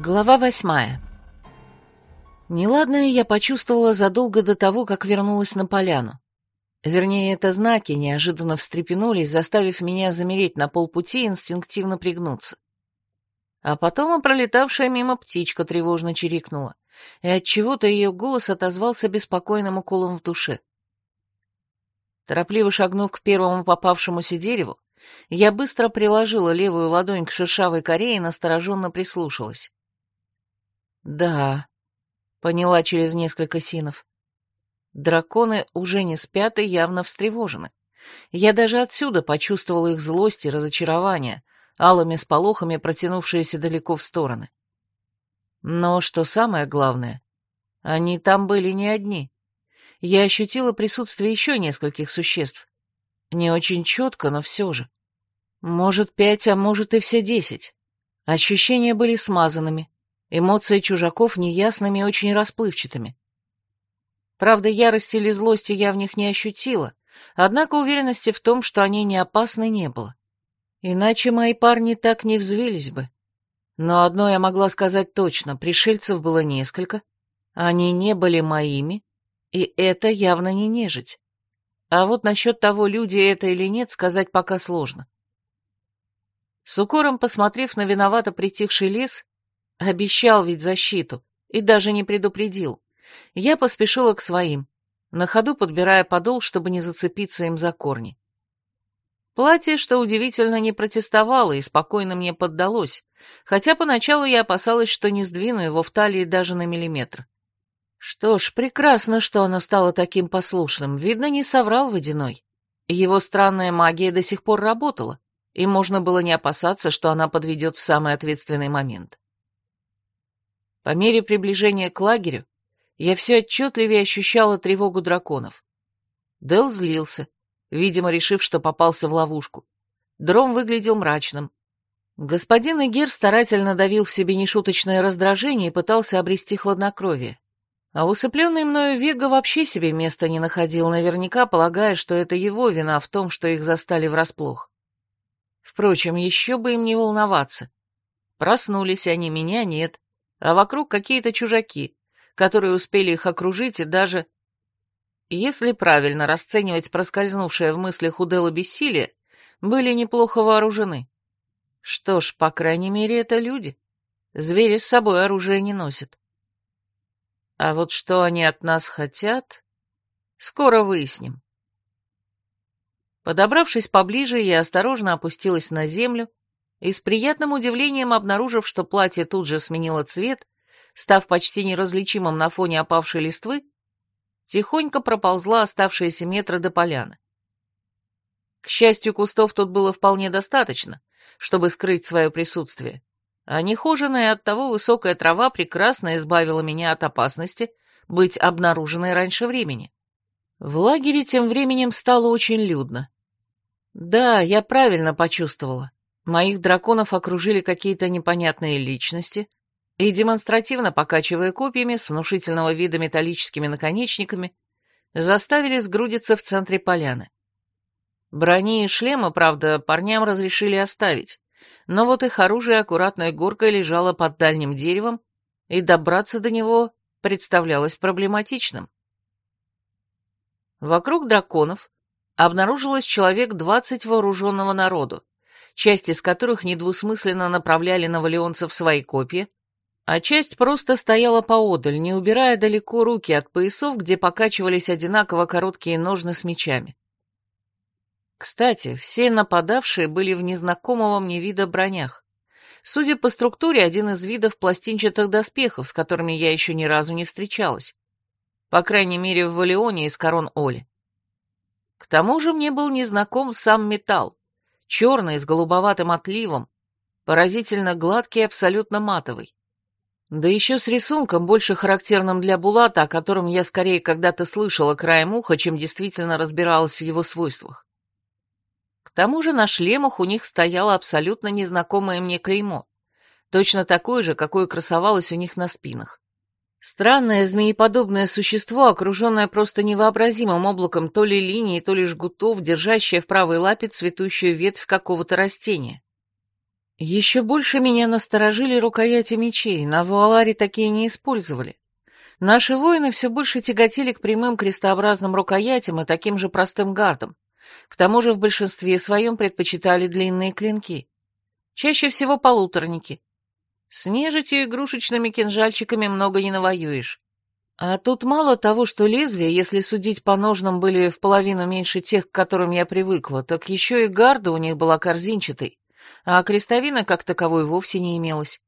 Глава восьмая. Неладное я почувствовала задолго до того, как вернулась на поляну. Вернее, это знаки неожиданно встрепенулись, заставив меня замереть на полпути и инстинктивно пригнуться. А потом и пролетавшая мимо птичка тревожно чирикнула, и от чего то ее голос отозвался беспокойным уколом в душе. Торопливо шагнув к первому попавшемуся дереву, я быстро приложила левую ладонь к шершавой коре и настороженно прислушалась. Да, поняла через несколько синов. Драконы уже не спят и явно встревожены. Я даже отсюда почувствовала их злость и разочарование, алыми сполохами протянувшиеся далеко в стороны. Но что самое главное, они там были не одни. Я ощутила присутствие еще нескольких существ. Не очень четко, но все же. Может, пять, а может и все десять. Ощущения были смазанными, эмоции чужаков неясными и очень расплывчатыми. Правда, ярости или злости я в них не ощутила, однако уверенности в том, что они не опасны, не было. Иначе мои парни так не взвились бы. Но одно я могла сказать точно, пришельцев было несколько, они не были моими, и это явно не нежить. А вот насчет того, люди это или нет, сказать пока сложно. С укором посмотрев на виновато притихший лес, обещал ведь защиту и даже не предупредил. Я поспешила к своим, на ходу подбирая подол, чтобы не зацепиться им за корни. Платье, что удивительно, не протестовало и спокойно мне поддалось, хотя поначалу я опасалась, что не сдвину его в талии даже на миллиметр. Что ж, прекрасно, что оно стало таким послушным, видно, не соврал водяной. Его странная магия до сих пор работала и можно было не опасаться, что она подведет в самый ответственный момент. По мере приближения к лагерю я все отчетливее ощущала тревогу драконов. Дел злился, видимо, решив, что попался в ловушку. Дром выглядел мрачным. Господин Игер старательно давил в себе нешуточное раздражение и пытался обрести хладнокровие. А усыпленный мною Вега вообще себе места не находил, наверняка полагая, что это его вина в том, что их застали врасплох. Впрочем, еще бы им не волноваться. Проснулись они, меня нет, а вокруг какие-то чужаки, которые успели их окружить и даже... Если правильно расценивать проскользнувшее в мыслях у Дела бессилие, были неплохо вооружены. Что ж, по крайней мере, это люди. Звери с собой оружие не носят. А вот что они от нас хотят, скоро выясним. Подобравшись поближе, я осторожно опустилась на землю и с приятным удивлением обнаружив, что платье тут же сменило цвет, став почти неразличимым на фоне опавшей листвы, тихонько проползла оставшиеся метры до поляны. К счастью, кустов тут было вполне достаточно, чтобы скрыть свое присутствие, а нехоженная оттого высокая трава прекрасно избавила меня от опасности быть обнаруженной раньше времени. В лагере тем временем стало очень людно. Да, я правильно почувствовала. Моих драконов окружили какие-то непонятные личности, и, демонстративно покачивая копьями с внушительного вида металлическими наконечниками, заставили сгрудиться в центре поляны. Брони и шлемы, правда, парням разрешили оставить, но вот их оружие аккуратной горкой лежало под дальним деревом, и добраться до него представлялось проблематичным. Вокруг драконов обнаружилось человек двадцать вооруженного народу, часть из которых недвусмысленно направляли на валионцев свои копья, а часть просто стояла поодаль, не убирая далеко руки от поясов, где покачивались одинаково короткие ножны с мечами. Кстати, все нападавшие были в незнакомого мне вида бронях. Судя по структуре, один из видов пластинчатых доспехов, с которыми я еще ни разу не встречалась. По крайней мере, в Валионе из корон Оли. К тому же мне был незнаком сам металл, черный, с голубоватым отливом, поразительно гладкий и абсолютно матовый. Да еще с рисунком, больше характерным для Булата, о котором я скорее когда-то слышала краем уха, чем действительно разбиралась в его свойствах. К тому же на шлемах у них стояло абсолютно незнакомое мне клеймо, точно такое же, какое красовалось у них на спинах. Странное змееподобное существо, окруженное просто невообразимым облаком то ли линий, то ли жгутов, держащее в правой лапе цветущую ветвь какого-то растения. Еще больше меня насторожили рукояти мечей, на Вуаларе такие не использовали. Наши воины все больше тяготели к прямым крестообразным рукоятям и таким же простым гардам. К тому же в большинстве своем предпочитали длинные клинки. Чаще всего полуторники. С нежитью и игрушечными кинжальчиками много не навоюешь. А тут мало того, что лезвия, если судить по ножнам, были в половину меньше тех, к которым я привыкла, так еще и гарда у них была корзинчатой, а крестовина как таковой вовсе не имелась.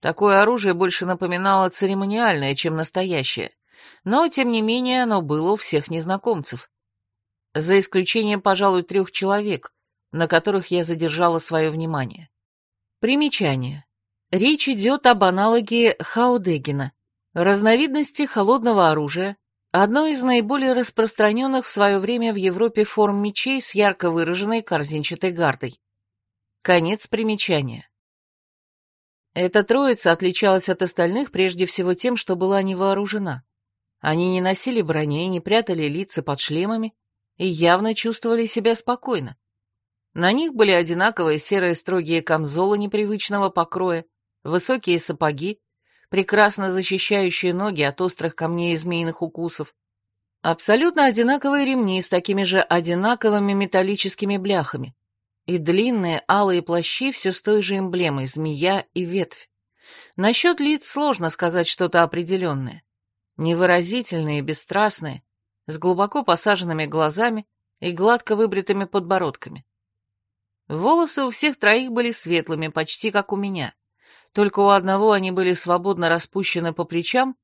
Такое оружие больше напоминало церемониальное, чем настоящее, но, тем не менее, оно было у всех незнакомцев. За исключением, пожалуй, трех человек, на которых я задержала свое внимание. Примечание. Речь идет об аналоге Хаудегина, разновидности холодного оружия, одной из наиболее распространенных в свое время в Европе форм мечей с ярко выраженной корзинчатой гардой. Конец примечания. Эта троица отличалась от остальных прежде всего тем, что была не вооружена. Они не носили брони, не прятали лица под шлемами и явно чувствовали себя спокойно. На них были одинаковые серые строгие камзолы непривычного покроя, высокие сапоги, прекрасно защищающие ноги от острых камней и змеиных укусов, абсолютно одинаковые ремни с такими же одинаковыми металлическими бляхами и длинные алые плащи все с той же эмблемой змея и ветвь. Насчет лиц сложно сказать что-то определенное. Невыразительные, бесстрастные, с глубоко посаженными глазами и гладко выбритыми подбородками. Волосы у всех троих были светлыми, почти как у меня. Только у одного они были свободно распущены по плечам,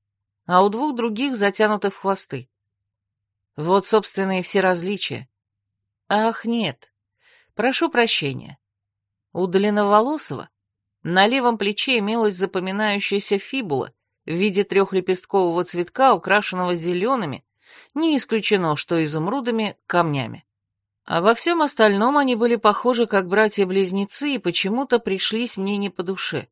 а у двух других затянуты в хвосты. Вот, собственно, и все различия. Ах, нет. Прошу прощения. У длинноволосого на левом плече имелась запоминающаяся фибула в виде трехлепесткового цветка, украшенного зелеными, не исключено, что изумрудами, камнями. А во всем остальном они были похожи как братья-близнецы и почему-то пришлись мне не по душе.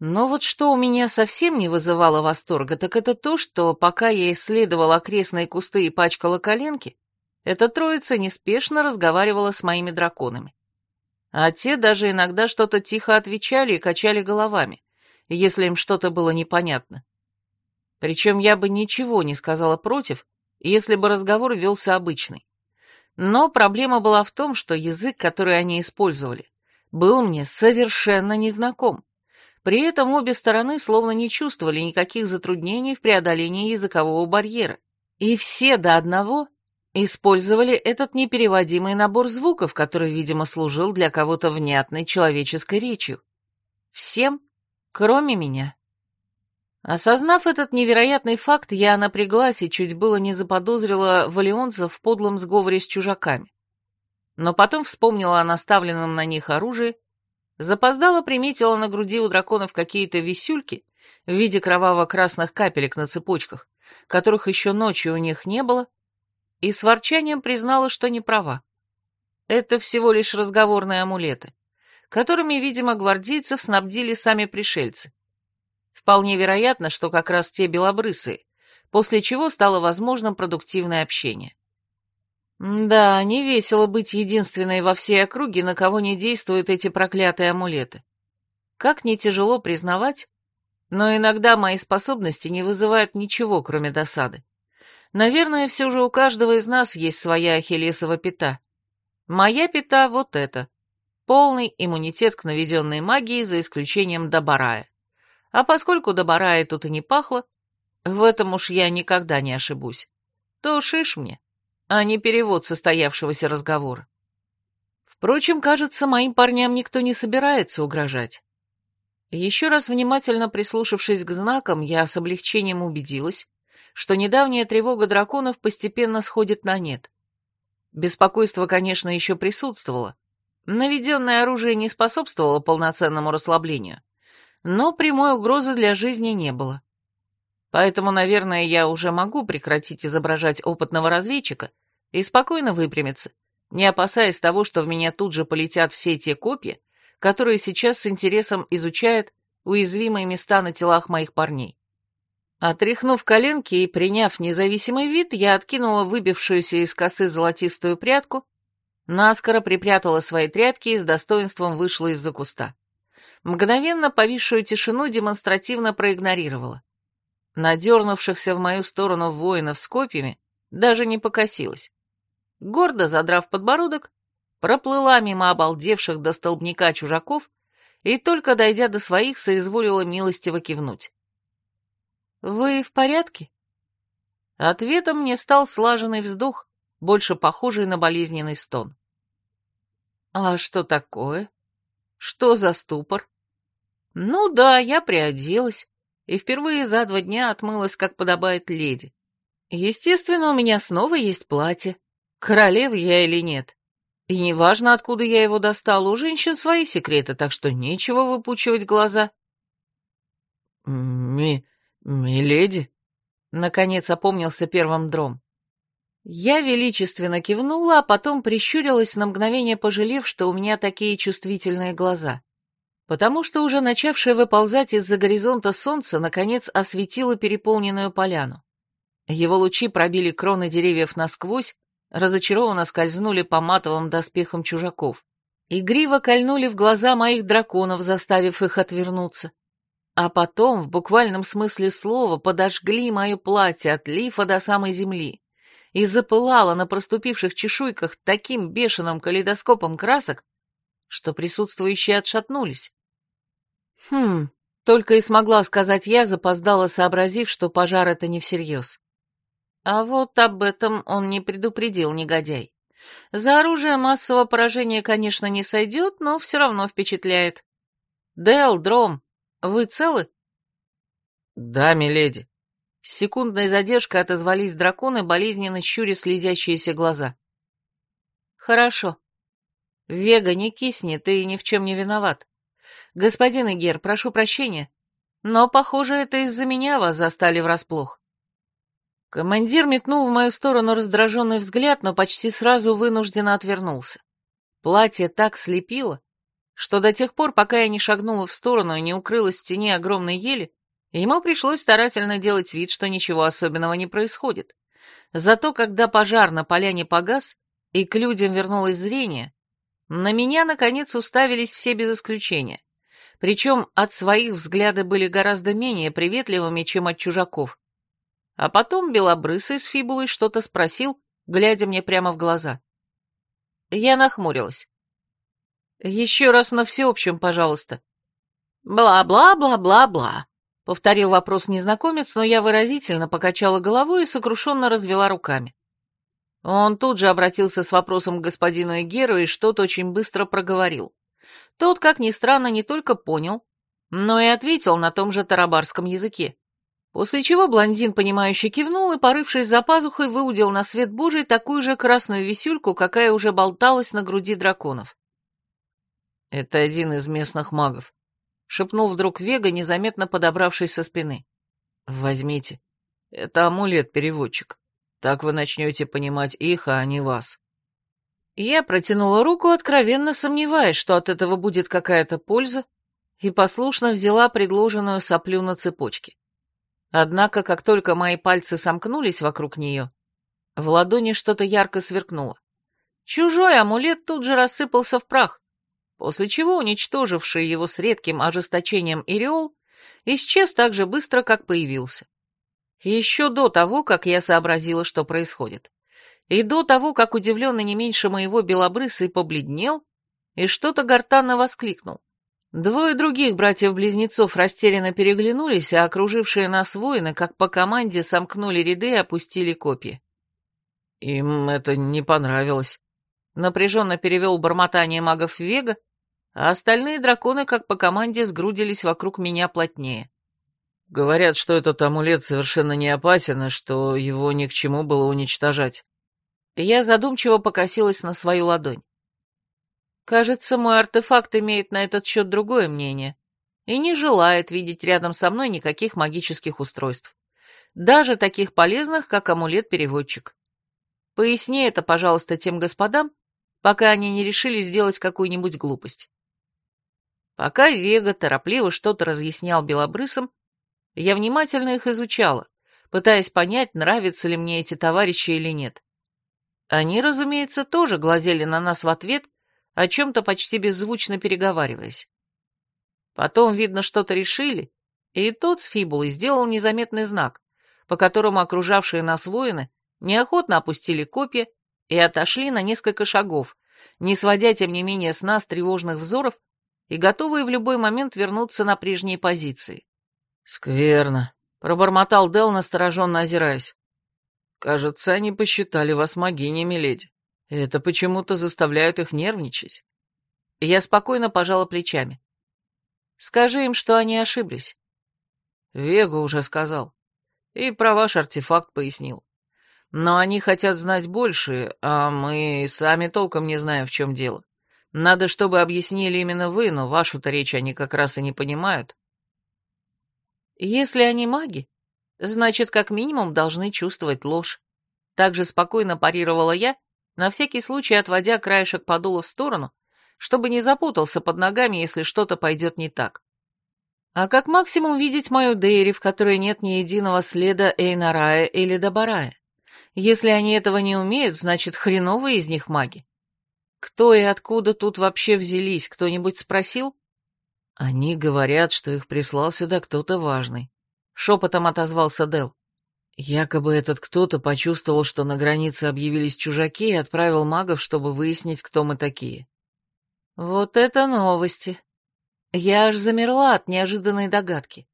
Но вот что у меня совсем не вызывало восторга, так это то, что пока я исследовала окрестные кусты и пачкала коленки, эта троица неспешно разговаривала с моими драконами. А те даже иногда что-то тихо отвечали и качали головами, если им что-то было непонятно. Причем я бы ничего не сказала против, если бы разговор велся обычный. Но проблема была в том, что язык, который они использовали, был мне совершенно незнаком. При этом обе стороны словно не чувствовали никаких затруднений в преодолении языкового барьера. И все до одного использовали этот непереводимый набор звуков, который, видимо, служил для кого-то внятной человеческой речью. Всем, кроме меня. Осознав этот невероятный факт, я напряглась и чуть было не заподозрила валионца в подлом сговоре с чужаками. Но потом вспомнила о наставленном на них оружии Запоздала приметила на груди у драконов какие-то висюльки в виде кроваво-красных капелек на цепочках, которых еще ночью у них не было, и с ворчанием признала, что не права. Это всего лишь разговорные амулеты, которыми, видимо, гвардейцев снабдили сами пришельцы. Вполне вероятно, что как раз те белобрысые, после чего стало возможным продуктивное общение. Да, не весело быть единственной во всей округе, на кого не действуют эти проклятые амулеты. Как не тяжело признавать, но иногда мои способности не вызывают ничего, кроме досады. Наверное, все же у каждого из нас есть своя ахиллесова пята. Моя пята вот эта. Полный иммунитет к наведенной магии, за исключением Добарая. А поскольку Добарая тут и не пахло, в этом уж я никогда не ошибусь, то шиш мне а не перевод состоявшегося разговора. Впрочем, кажется, моим парням никто не собирается угрожать. Еще раз внимательно прислушавшись к знакам, я с облегчением убедилась, что недавняя тревога драконов постепенно сходит на нет. Беспокойство, конечно, еще присутствовало. Наведенное оружие не способствовало полноценному расслаблению, но прямой угрозы для жизни не было. Поэтому, наверное, я уже могу прекратить изображать опытного разведчика и спокойно выпрямиться, не опасаясь того, что в меня тут же полетят все те копья, которые сейчас с интересом изучают уязвимые места на телах моих парней. Отряхнув коленки и приняв независимый вид, я откинула выбившуюся из косы золотистую прядку, наскоро припрятала свои тряпки и с достоинством вышла из-за куста. мгновенно повисшую тишину демонстративно проигнорировала. Надернувшихся в мою сторону воинов с копьями даже не покосилась. Гордо задрав подбородок, проплыла мимо обалдевших до столбняка чужаков и, только дойдя до своих, соизволила милостиво кивнуть. «Вы в порядке?» Ответом мне стал слаженный вздох, больше похожий на болезненный стон. «А что такое? Что за ступор?» «Ну да, я приоделась и впервые за два дня отмылась, как подобает леди. Естественно, у меня снова есть платье, королева я или нет. И неважно, откуда я его достала, у женщин свои секреты, так что нечего выпучивать глаза». «Ми... миледи?» — наконец опомнился первым дром. Я величественно кивнула, а потом прищурилась на мгновение, пожалев, что у меня такие чувствительные глаза. Потому что уже начавшее выползать из-за горизонта солнце наконец осветило переполненную поляну. Его лучи пробили кроны деревьев насквозь, разочарованно скользнули по матовым доспехам чужаков. Игриво кольнули в глаза моих драконов, заставив их отвернуться. А потом, в буквальном смысле слова, подожгли мое платье от лифа до самой земли и запылало на проступивших чешуйках таким бешеным калейдоскопом красок, что присутствующие отшатнулись. Хм, только и смогла сказать я, запоздала, сообразив, что пожар это не всерьез. А вот об этом он не предупредил, негодяй. За оружие массового поражения, конечно, не сойдет, но все равно впечатляет. Дел, Дром, вы целы? Да, миледи. С секундной задержкой отозвались драконы, болезненно щуря слезящиеся глаза. Хорошо. Вега, не кисни, ты ни в чем не виноват. Господин Игер, прошу прощения, но, похоже, это из-за меня вас застали врасплох. Командир метнул в мою сторону раздраженный взгляд, но почти сразу вынужденно отвернулся. Платье так слепило, что до тех пор, пока я не шагнула в сторону и не укрылась в тени огромной ели, Ему пришлось старательно делать вид, что ничего особенного не происходит. Зато когда пожар на поляне погас, и к людям вернулось зрение, на меня, наконец, уставились все без исключения. Причем от своих взгляды были гораздо менее приветливыми, чем от чужаков. А потом Белобрысый с Фибулой что-то спросил, глядя мне прямо в глаза. Я нахмурилась. «Еще раз на всеобщем, пожалуйста». «Бла-бла-бла-бла-бла», Повторил вопрос незнакомец, но я выразительно покачала головой и сокрушенно развела руками. Он тут же обратился с вопросом к господину Эгеру и что-то очень быстро проговорил. Тот, как ни странно, не только понял, но и ответил на том же тарабарском языке. После чего блондин, понимающе кивнул и, порывшись за пазухой, выудил на свет божий такую же красную висюльку, какая уже болталась на груди драконов. «Это один из местных магов», шепнул вдруг Вега, незаметно подобравшись со спины. «Возьмите. Это амулет-переводчик. Так вы начнете понимать их, а не вас». Я протянула руку, откровенно сомневаясь, что от этого будет какая-то польза, и послушно взяла предложенную соплю на цепочке. Однако, как только мои пальцы сомкнулись вокруг нее, в ладони что-то ярко сверкнуло. Чужой амулет тут же рассыпался в прах, после чего уничтоживший его с редким ожесточением Иреол исчез так же быстро, как появился. Еще до того, как я сообразила, что происходит. И до того, как удивленно не меньше моего белобрысый побледнел и что-то гортанно воскликнул. Двое других братьев-близнецов растерянно переглянулись, а окружившие нас воины, как по команде, сомкнули ряды и опустили копья. «Им это не понравилось», — напряженно перевел бормотание магов Вега, а остальные драконы, как по команде, сгрудились вокруг меня плотнее. Говорят, что этот амулет совершенно не опасен, и что его ни к чему было уничтожать. Я задумчиво покосилась на свою ладонь. Кажется, мой артефакт имеет на этот счет другое мнение и не желает видеть рядом со мной никаких магических устройств, даже таких полезных, как амулет-переводчик. Поясни это, пожалуйста, тем господам, пока они не решили сделать какую-нибудь глупость. Пока Вега торопливо что-то разъяснял белобрысам, я внимательно их изучала, пытаясь понять, нравятся ли мне эти товарищи или нет. Они, разумеется, тоже глазели на нас в ответ, о чем-то почти беззвучно переговариваясь. Потом, видно, что-то решили, и тот с фибулой сделал незаметный знак, по которому окружавшие нас воины неохотно опустили копья и отошли на несколько шагов, не сводя, тем не менее, с нас тревожных взоров и готовые в любой момент вернуться на прежние позиции. «Скверно», — пробормотал Дел, настороженно озираясь. «Кажется, они посчитали вас могиней, миледи. Это почему-то заставляет их нервничать». Я спокойно пожала плечами. «Скажи им, что они ошиблись». Вега уже сказал. И про ваш артефакт пояснил. Но они хотят знать больше, а мы сами толком не знаем, в чем дело. Надо, чтобы объяснили именно вы, но вашу-то речь они как раз и не понимают. Если они маги, значит, как минимум должны чувствовать ложь. Так же спокойно парировала я, на всякий случай отводя краешек подула в сторону, чтобы не запутался под ногами, если что-то пойдет не так. А как максимум видеть мою Дейри, в которой нет ни единого следа Эйнарая или Добарая. Если они этого не умеют, значит, хреновые из них маги. Кто и откуда тут вообще взялись, кто-нибудь спросил? Они говорят, что их прислал сюда кто-то важный. Шепотом отозвался Дел. Якобы этот кто-то почувствовал, что на границе объявились чужаки и отправил магов, чтобы выяснить, кто мы такие. Вот это новости. Я аж замерла от неожиданной догадки.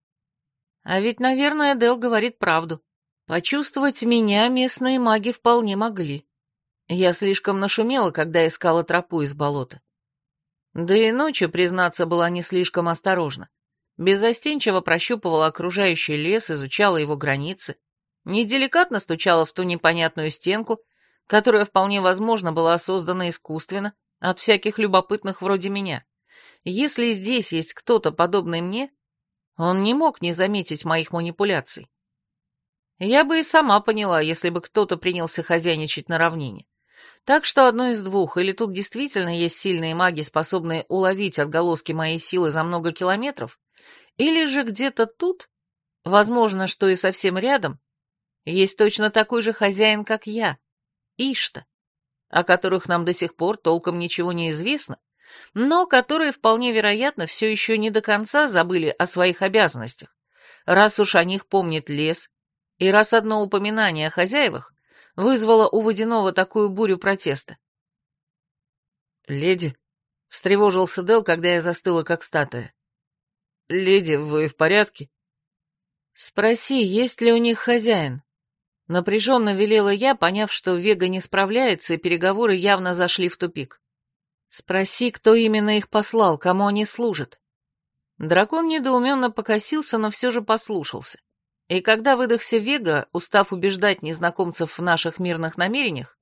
А ведь, наверное, Дел говорит правду. Почувствовать меня местные маги вполне могли. Я слишком нашумела, когда искала тропу из болота. Да и ночью, признаться, была не слишком осторожна. Безостенчиво прощупывала окружающий лес, изучала его границы, неделикатно стучала в ту непонятную стенку, которая вполне возможно была создана искусственно, от всяких любопытных вроде меня. Если здесь есть кто-то подобный мне, он не мог не заметить моих манипуляций. Я бы и сама поняла, если бы кто-то принялся хозяйничать на равнине. Так что одно из двух, или тут действительно есть сильные маги, способные уловить отголоски моей силы за много километров, или же где-то тут, возможно, что и совсем рядом, есть точно такой же хозяин, как я, Ишта, о которых нам до сих пор толком ничего не известно, но которые вполне вероятно все еще не до конца забыли о своих обязанностях, раз уж о них помнит лес, и раз одно упоминание о хозяевах вызвало у Водяного такую бурю протеста. «Леди», — встревожился Дел, когда я застыла как статуя. «Леди, вы в порядке?» «Спроси, есть ли у них хозяин?» Напряженно велела я, поняв, что Вега не справляется, и переговоры явно зашли в тупик. «Спроси, кто именно их послал, кому они служат». Дракон недоуменно покосился, но все же послушался. И когда выдохся Вега, устав убеждать незнакомцев в наших мирных намерениях,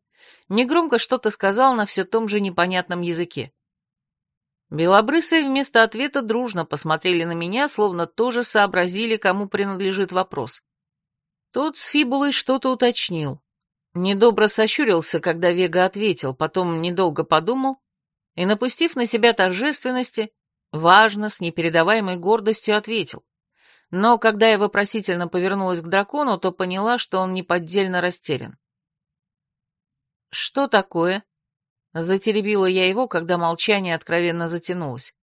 негромко что-то сказал на все том же непонятном языке. Белобрысые вместо ответа дружно посмотрели на меня, словно тоже сообразили, кому принадлежит вопрос. Тот с Фибулой что-то уточнил. Недобро сощурился, когда Вега ответил, потом недолго подумал и, напустив на себя торжественности, важно, с непередаваемой гордостью ответил но когда я вопросительно повернулась к дракону, то поняла, что он неподдельно растерян. «Что такое?» Затеребила я его, когда молчание откровенно затянулось.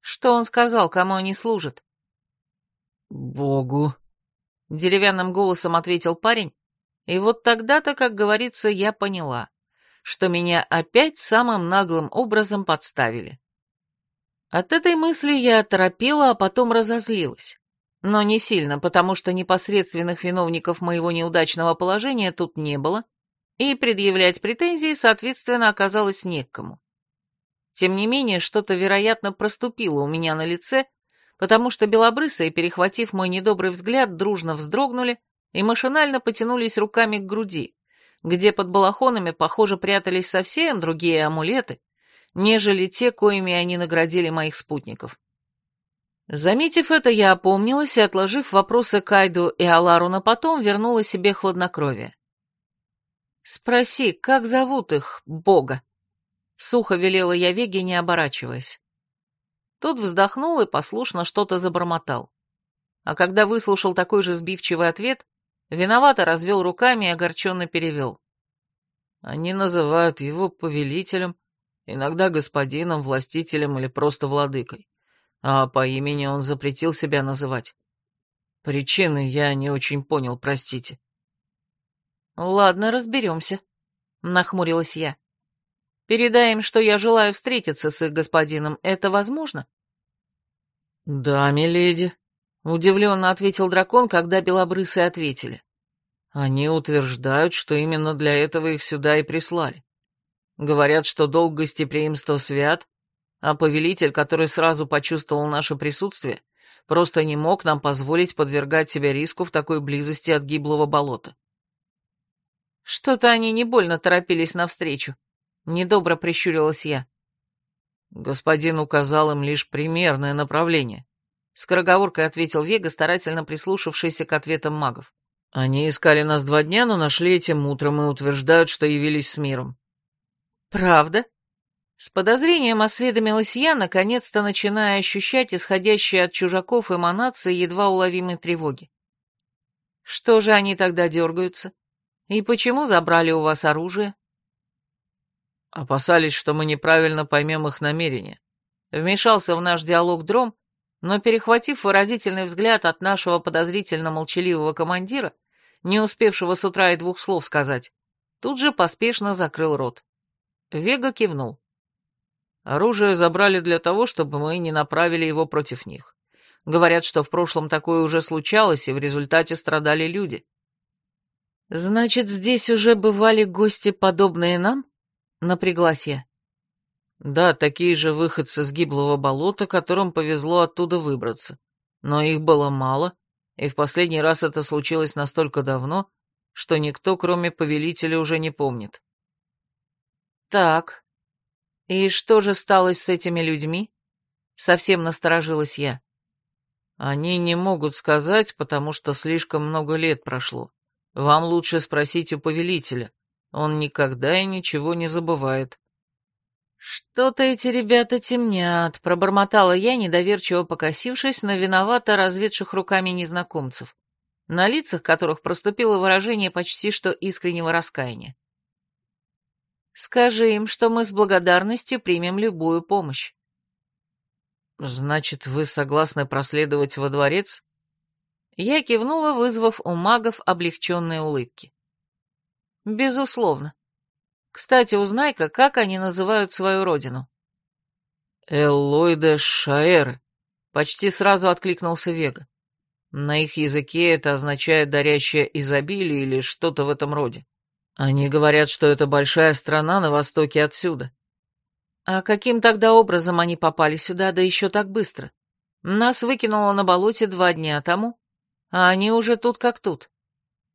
«Что он сказал, кому они служат?» «Богу», — деревянным голосом ответил парень, и вот тогда-то, как говорится, я поняла, что меня опять самым наглым образом подставили. От этой мысли я оторопела, а потом разозлилась. Но не сильно, потому что непосредственных виновников моего неудачного положения тут не было, и предъявлять претензии, соответственно, оказалось не к кому. Тем не менее, что-то, вероятно, проступило у меня на лице, потому что белобрысые, перехватив мой недобрый взгляд, дружно вздрогнули и машинально потянулись руками к груди, где под балахонами, похоже, прятались совсем другие амулеты, нежели те, коими они наградили моих спутников. Заметив это, я опомнилась и, отложив вопросы Кайду и Алару на потом, вернула себе хладнокровие. «Спроси, как зовут их, бога?» Сухо велела я Веге, не оборачиваясь. Тот вздохнул и послушно что-то забормотал. А когда выслушал такой же сбивчивый ответ, виновато развел руками и огорченно перевел. Они называют его повелителем, иногда господином, властителем или просто владыкой. а по имени он запретил себя называть. Причины я не очень понял, простите. Ладно, разберемся, нахмурилась я. Передай что я желаю встретиться с их господином. Это возможно? Да, миледи, удивленно ответил дракон, когда белобрысы ответили. Они утверждают, что именно для этого их сюда и прислали. Говорят, что долг гостеприимства свят, а повелитель, который сразу почувствовал наше присутствие, просто не мог нам позволить подвергать себя риску в такой близости от гиблого болота. Что-то они не больно торопились навстречу. Недобро прищурилась я. Господин указал им лишь примерное направление. Скороговоркой ответил Вега, старательно прислушавшийся к ответам магов. Они искали нас два дня, но нашли этим утром и утверждают, что явились с миром. Правда? С подозрением осведомилась я, наконец-то начиная ощущать исходящие от чужаков эманации едва уловимой тревоги. Что же они тогда дергаются? И почему забрали у вас оружие? Опасались, что мы неправильно поймем их намерения. Вмешался в наш диалог Дром, но, перехватив выразительный взгляд от нашего подозрительно молчаливого командира, не успевшего с утра и двух слов сказать, тут же поспешно закрыл рот. Вега кивнул. Оружие забрали для того, чтобы мы не направили его против них. Говорят, что в прошлом такое уже случалось, и в результате страдали люди. «Значит, здесь уже бывали гости, подобные нам?» — напряглась я. «Да, такие же выходцы с гиблого болота, которым повезло оттуда выбраться. Но их было мало, и в последний раз это случилось настолько давно, что никто, кроме повелителя, уже не помнит. «Так, и что же стало с этими людьми?» Совсем насторожилась я. «Они не могут сказать, потому что слишком много лет прошло. Вам лучше спросить у повелителя. Он никогда и ничего не забывает». «Что-то эти ребята темнят», — пробормотала я, недоверчиво покосившись на виновато разведших руками незнакомцев, на лицах которых проступило выражение почти что искреннего раскаяния. Скажи им, что мы с благодарностью примем любую помощь. Значит, вы согласны проследовать во дворец? Я кивнула, вызвав у магов облегченные улыбки. Безусловно. Кстати, узнай-ка, как они называют свою родину. Эллойда Шаэр. Почти сразу откликнулся Вега. На их языке это означает «дарящее изобилие» или что-то в этом роде. Они говорят, что это большая страна на востоке отсюда. А каким тогда образом они попали сюда, да еще так быстро? Нас выкинуло на болоте два дня тому, а они уже тут как тут.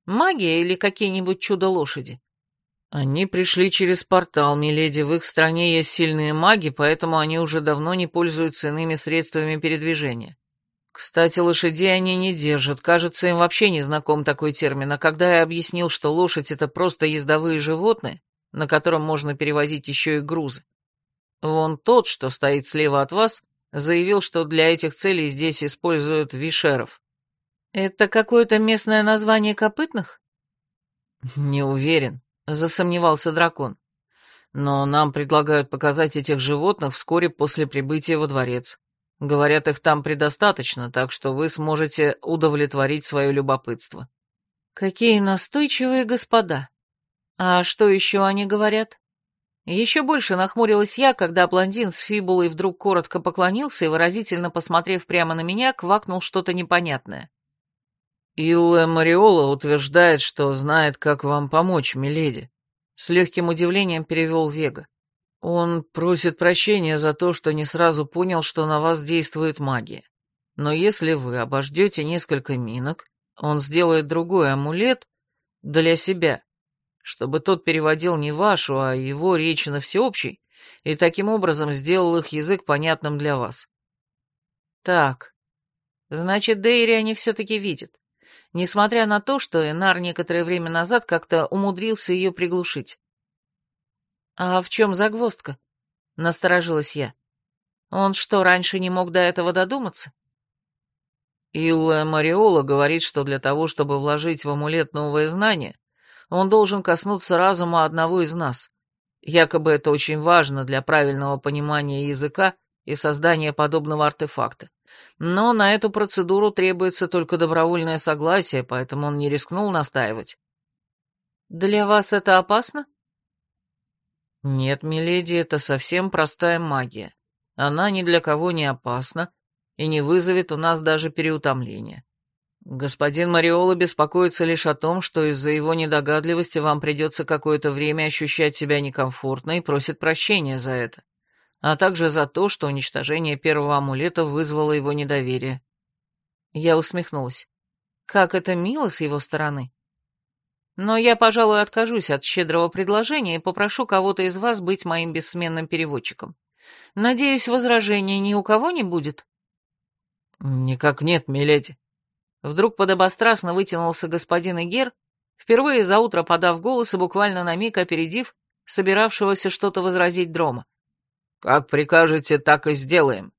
Магия или какие-нибудь чудо-лошади? Они пришли через портал, миледи, в их стране есть сильные маги, поэтому они уже давно не пользуются иными средствами передвижения. Кстати, лошадей они не держат, кажется, им вообще не знаком такой термин, а когда я объяснил, что лошадь — это просто ездовые животные, на котором можно перевозить еще и грузы. Вон тот, что стоит слева от вас, заявил, что для этих целей здесь используют вишеров. Это какое-то местное название копытных? Не уверен, засомневался дракон. Но нам предлагают показать этих животных вскоре после прибытия во дворец. Говорят, их там предостаточно, так что вы сможете удовлетворить свое любопытство. Какие настойчивые господа. А что еще они говорят? Еще больше нахмурилась я, когда блондин с фибулой вдруг коротко поклонился и, выразительно посмотрев прямо на меня, квакнул что-то непонятное. «Илла Мариола утверждает, что знает, как вам помочь, миледи», — с легким удивлением перевел Вега. Он просит прощения за то, что не сразу понял, что на вас действует магия. Но если вы обождете несколько минок, он сделает другой амулет для себя, чтобы тот переводил не вашу, а его речь на всеобщий, и таким образом сделал их язык понятным для вас. Так, значит, Дейри они все-таки видят, несмотря на то, что Энар некоторое время назад как-то умудрился ее приглушить. «А в чем загвоздка?» — насторожилась я. «Он что, раньше не мог до этого додуматься?» Илла Мариола говорит, что для того, чтобы вложить в амулет новое знание, он должен коснуться разума одного из нас. Якобы это очень важно для правильного понимания языка и создание подобного артефакта. Но на эту процедуру требуется только добровольное согласие, поэтому он не рискнул настаивать. «Для вас это опасно?» «Нет, миледи, это совсем простая магия. Она ни для кого не опасна и не вызовет у нас даже переутомления. Господин Мариола беспокоится лишь о том, что из-за его недогадливости вам придется какое-то время ощущать себя некомфортно и просит прощения за это, а также за то, что уничтожение первого амулета вызвало его недоверие. Я усмехнулась. Как это мило с его стороны. Но я, пожалуй, откажусь от щедрого предложения и попрошу кого-то из вас быть моим бессменным переводчиком. Надеюсь, возражения ни у кого не будет? Никак нет, миледи. Вдруг подобострастно вытянулся господин Игер, впервые за утро подав голос и буквально на миг опередив собиравшегося что-то возразить Дрома. «Как прикажете, так и сделаем».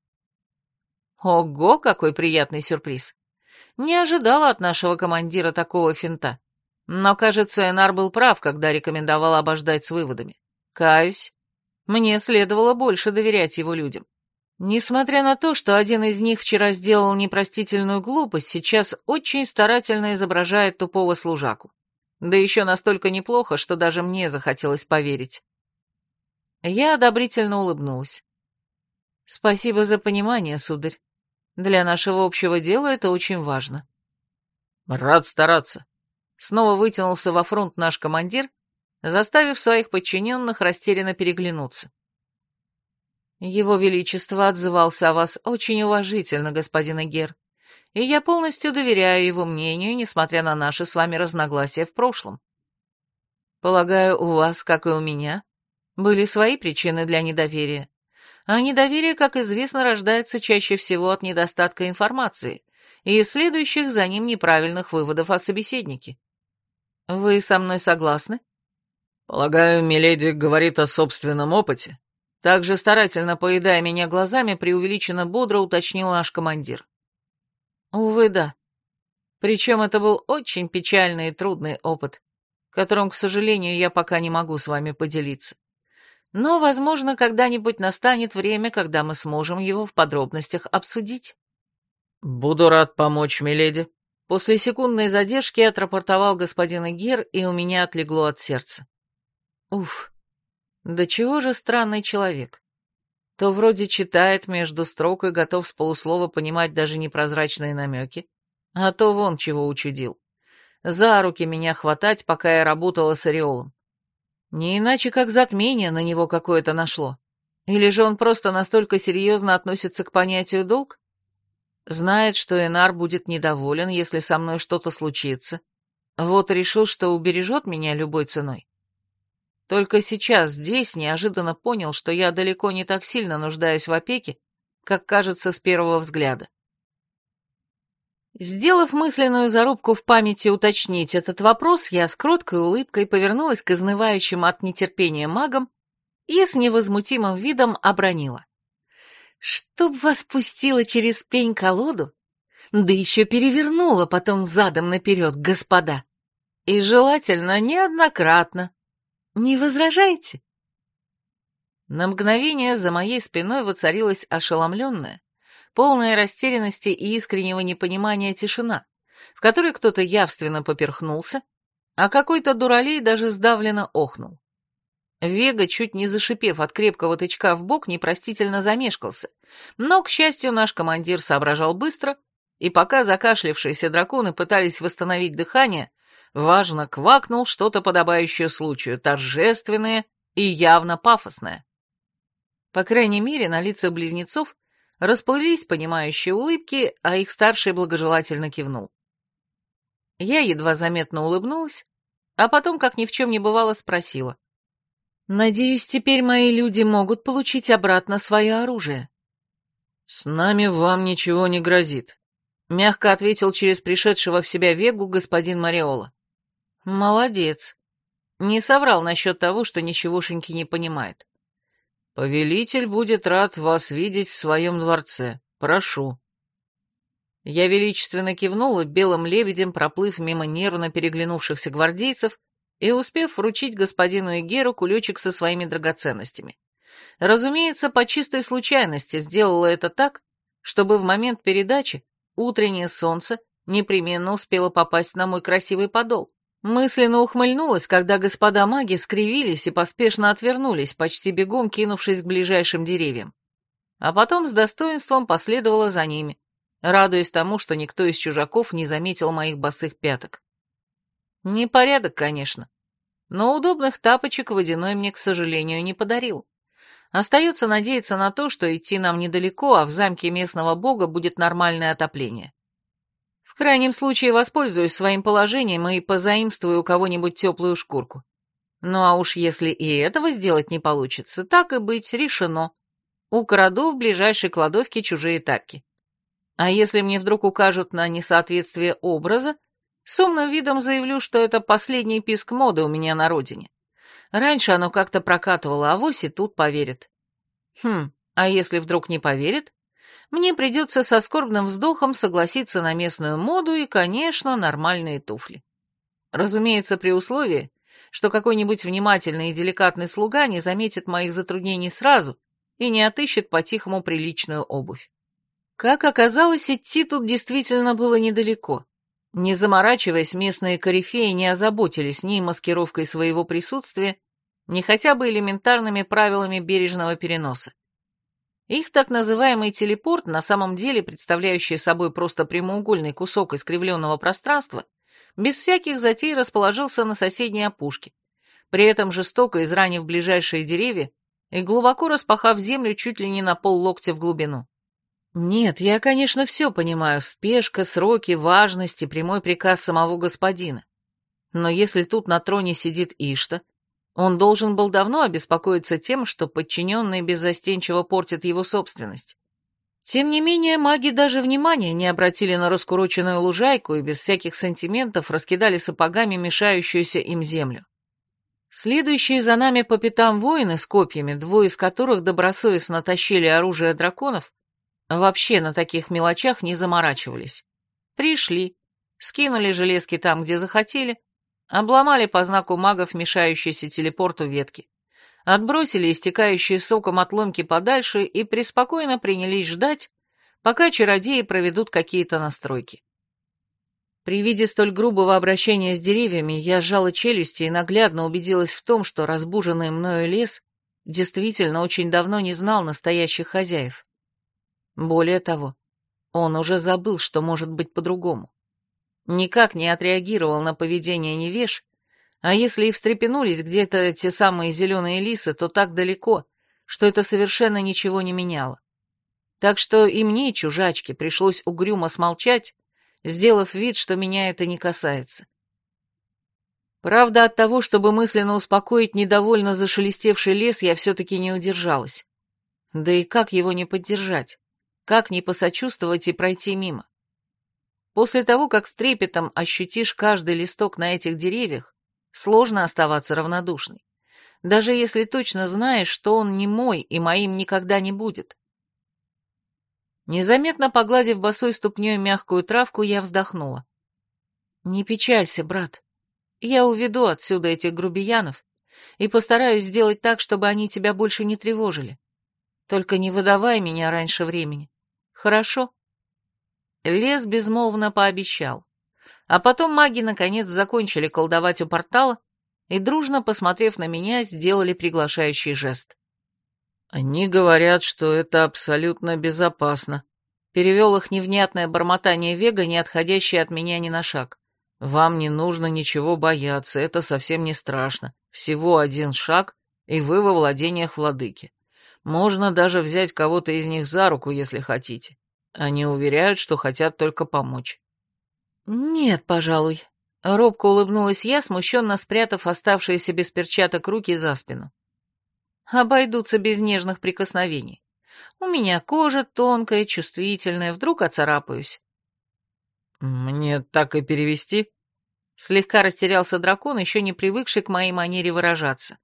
Ого, какой приятный сюрприз. Не ожидала от нашего командира такого финта. Но, кажется, Энар был прав, когда рекомендовал обождать с выводами. Каюсь. Мне следовало больше доверять его людям. Несмотря на то, что один из них вчера сделал непростительную глупость, сейчас очень старательно изображает тупого служаку. Да еще настолько неплохо, что даже мне захотелось поверить. Я одобрительно улыбнулась. «Спасибо за понимание, сударь. Для нашего общего дела это очень важно». «Рад стараться», — снова вытянулся во фронт наш командир, заставив своих подчиненных растерянно переглянуться. Его Величество отзывался о вас очень уважительно, господин Эгер, и я полностью доверяю его мнению, несмотря на наши с вами разногласия в прошлом. Полагаю, у вас, как и у меня, были свои причины для недоверия. А недоверие, как известно, рождается чаще всего от недостатка информации и следующих за ним неправильных выводов о собеседнике. Вы со мной согласны? Полагаю, Миледи говорит о собственном опыте. Также старательно поедая меня глазами, преувеличенно бодро уточнил наш командир. Увы, да. Причем это был очень печальный и трудный опыт, которым, к сожалению, я пока не могу с вами поделиться. Но, возможно, когда-нибудь настанет время, когда мы сможем его в подробностях обсудить. «Буду рад помочь, миледи», — после секундной задержки отрапортовал господин Игер, и у меня отлегло от сердца. Уф, да чего же странный человек? То вроде читает между строк и готов с полуслова понимать даже непрозрачные намеки, а то вон чего учудил. За руки меня хватать, пока я работала с Ореолом. Не иначе, как затмение на него какое-то нашло. Или же он просто настолько серьезно относится к понятию долг? Знает, что Энар будет недоволен, если со мной что-то случится. Вот решил, что убережет меня любой ценой. Только сейчас здесь неожиданно понял, что я далеко не так сильно нуждаюсь в опеке, как кажется с первого взгляда. Сделав мысленную зарубку в памяти уточнить этот вопрос, я с кроткой улыбкой повернулась к изнывающим от нетерпения магам и с невозмутимым видом обронила. «Чтоб вас пустило через пень-колоду, да еще перевернула потом задом наперед, господа, и желательно неоднократно, не возражаете?» На мгновение за моей спиной воцарилась ошеломленная, полная растерянности и искреннего непонимания тишина, в которой кто-то явственно поперхнулся, а какой-то дуралей даже сдавленно охнул. Вега, чуть не зашипев от крепкого тычка в бок, непростительно замешкался, но, к счастью, наш командир соображал быстро, и пока закашлявшиеся драконы пытались восстановить дыхание, важно квакнул что-то подобающее случаю, торжественное и явно пафосное. По крайней мере, на лицах близнецов расплылись понимающие улыбки, а их старший благожелательно кивнул. Я едва заметно улыбнулась, а потом, как ни в чем не бывало, спросила. «Надеюсь, теперь мои люди могут получить обратно свое оружие?» «С нами вам ничего не грозит», — мягко ответил через пришедшего в себя Вегу господин Мариола. Молодец. Не соврал насчет того, что ничегошеньки не понимает. Повелитель будет рад вас видеть в своем дворце. Прошу. Я величественно кивнула, белым лебедем проплыв мимо нервно переглянувшихся гвардейцев и успев вручить господину Эгеру кулечек со своими драгоценностями. Разумеется, по чистой случайности сделала это так, чтобы в момент передачи утреннее солнце непременно успело попасть на мой красивый подол. Мысленно ухмыльнулась, когда господа маги скривились и поспешно отвернулись, почти бегом кинувшись к ближайшим деревьям. А потом с достоинством последовала за ними, радуясь тому, что никто из чужаков не заметил моих босых пяток. Непорядок, конечно, но удобных тапочек водяной мне, к сожалению, не подарил. Остается надеяться на то, что идти нам недалеко, а в замке местного бога будет нормальное отопление. Крайнем случае воспользуюсь своим положением и позаимствую у кого-нибудь теплую шкурку. Ну а уж если и этого сделать не получится, так и быть, решено. Украду в ближайшей кладовке чужие тапки. А если мне вдруг укажут на несоответствие образа, с умным видом заявлю, что это последний писк моды у меня на родине. Раньше оно как-то прокатывало, а вось и тут поверит. Хм, а если вдруг не поверит? Мне придется со скорбным вздохом согласиться на местную моду и, конечно, нормальные туфли. Разумеется, при условии, что какой-нибудь внимательный и деликатный слуга не заметит моих затруднений сразу и не отыщет по-тихому приличную обувь. Как оказалось, идти тут действительно было недалеко. Не заморачиваясь, местные корифеи не озаботились ни маскировкой своего присутствия, ни хотя бы элементарными правилами бережного переноса. Их так называемый телепорт, на самом деле представляющий собой просто прямоугольный кусок искривленного пространства, без всяких затей расположился на соседней опушке, при этом жестоко изранив ближайшие деревья и глубоко распахав землю чуть ли не на пол локтя в глубину. Нет, я, конечно, все понимаю, спешка, сроки, важность и прямой приказ самого господина. Но если тут на троне сидит Ишта, он должен был давно обеспокоиться тем, что подчиненные беззастенчиво портят его собственность. Тем не менее, маги даже внимания не обратили на раскуроченную лужайку и без всяких сантиментов раскидали сапогами мешающуюся им землю. Следующие за нами по пятам воины с копьями, двое из которых добросовестно тащили оружие драконов, вообще на таких мелочах не заморачивались. Пришли, скинули железки там, где захотели, обломали по знаку магов мешающиеся телепорту ветки, отбросили истекающие соком отломки подальше и преспокойно принялись ждать, пока чародеи проведут какие-то настройки. При виде столь грубого обращения с деревьями я сжала челюсти и наглядно убедилась в том, что разбуженный мною лес действительно очень давно не знал настоящих хозяев. Более того, он уже забыл, что может быть по-другому. Никак не отреагировал на поведение невеж, а если и встрепенулись где-то те самые зеленые лисы, то так далеко, что это совершенно ничего не меняло. Так что и мне, чужачке, пришлось угрюмо смолчать, сделав вид, что меня это не касается. Правда, от того, чтобы мысленно успокоить недовольно зашелестевший лес, я все-таки не удержалась. Да и как его не поддержать? Как не посочувствовать и пройти мимо? После того, как с трепетом ощутишь каждый листок на этих деревьях, сложно оставаться равнодушной. Даже если точно знаешь, что он не мой и моим никогда не будет. Незаметно погладив босой ступней мягкую травку, я вздохнула. «Не печалься, брат. Я уведу отсюда этих грубиянов и постараюсь сделать так, чтобы они тебя больше не тревожили. Только не выдавай меня раньше времени. Хорошо. Лес безмолвно пообещал. А потом маги наконец закончили колдовать у портала и, дружно посмотрев на меня, сделали приглашающий жест. «Они говорят, что это абсолютно безопасно», — перевел их невнятное бормотание Вега, не отходящее от меня ни на шаг. «Вам не нужно ничего бояться, это совсем не страшно. Всего один шаг, и вы во владениях владыки. Можно даже взять кого-то из них за руку, если хотите. Они уверяют, что хотят только помочь. Нет, пожалуй. Робко улыбнулась я, смущенно спрятав оставшиеся без перчаток руки за спину. Обойдутся без нежных прикосновений. У меня кожа тонкая, чувствительная, вдруг оцарапаюсь. Мне так и перевести? Слегка растерялся дракон, еще не привыкший к моей манере выражаться.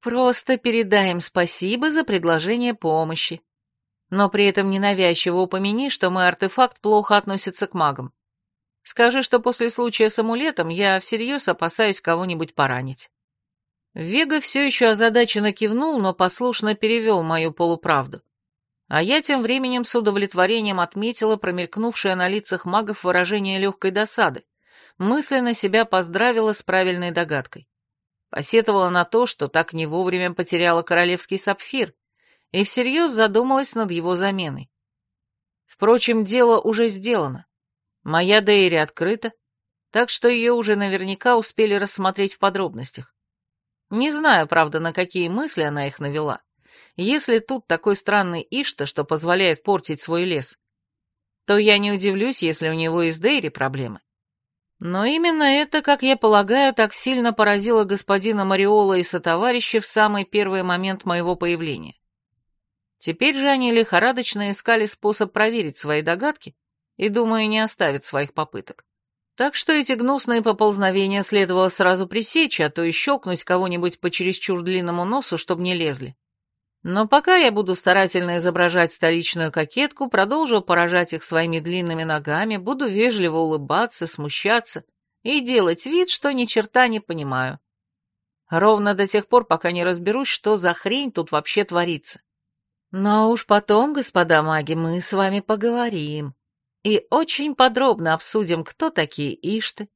Просто передаем спасибо за предложение помощи. Но при этом ненавязчиво упомяни, что мой артефакт плохо относится к магам. Скажи, что после случая с амулетом я всерьез опасаюсь кого-нибудь поранить. Вега все еще озадаченно кивнул, но послушно перевел мою полуправду. А я тем временем с удовлетворением отметила промелькнувшее на лицах магов выражение легкой досады, мысленно себя поздравила с правильной догадкой. Посетовала на то, что так не вовремя потеряла королевский сапфир, и всерьез задумалась над его заменой. Впрочем, дело уже сделано. Моя Дейри открыта, так что ее уже наверняка успели рассмотреть в подробностях. Не знаю, правда, на какие мысли она их навела. Если тут такой странный Ишта, что позволяет портить свой лес, то я не удивлюсь, если у него и с Дейри проблемы. Но именно это, как я полагаю, так сильно поразило господина Мариола и сотоварища в самый первый момент моего появления. Теперь же они лихорадочно искали способ проверить свои догадки и, думаю, не оставят своих попыток. Так что эти гнусные поползновения следовало сразу пресечь, а то и щелкнуть кого-нибудь по чересчур длинному носу, чтобы не лезли. Но пока я буду старательно изображать столичную кокетку, продолжу поражать их своими длинными ногами, буду вежливо улыбаться, смущаться и делать вид, что ни черта не понимаю. Ровно до тех пор, пока не разберусь, что за хрень тут вообще творится. Но уж потом, господа маги, мы с вами поговорим и очень подробно обсудим, кто такие Ишты,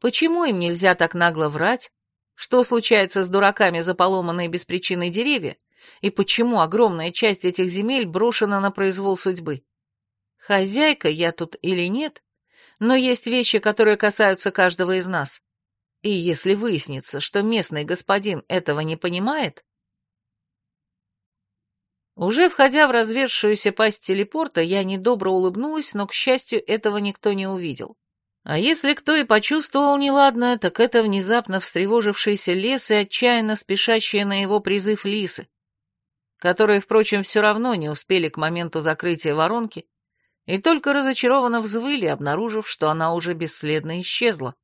почему им нельзя так нагло врать, что случается с дураками за поломанные без причины деревья, и почему огромная часть этих земель брошена на произвол судьбы. Хозяйка я тут или нет, но есть вещи, которые касаются каждого из нас. И если выяснится, что местный господин этого не понимает, уже входя в развершуюся пасть телепорта, я недобро улыбнулась, но, к счастью, этого никто не увидел. А если кто и почувствовал неладное, так это внезапно встревожившийся лес и отчаянно спешащие на его призыв лисы, которые, впрочем, все равно не успели к моменту закрытия воронки и только разочарованно взвыли, обнаружив, что она уже бесследно исчезла.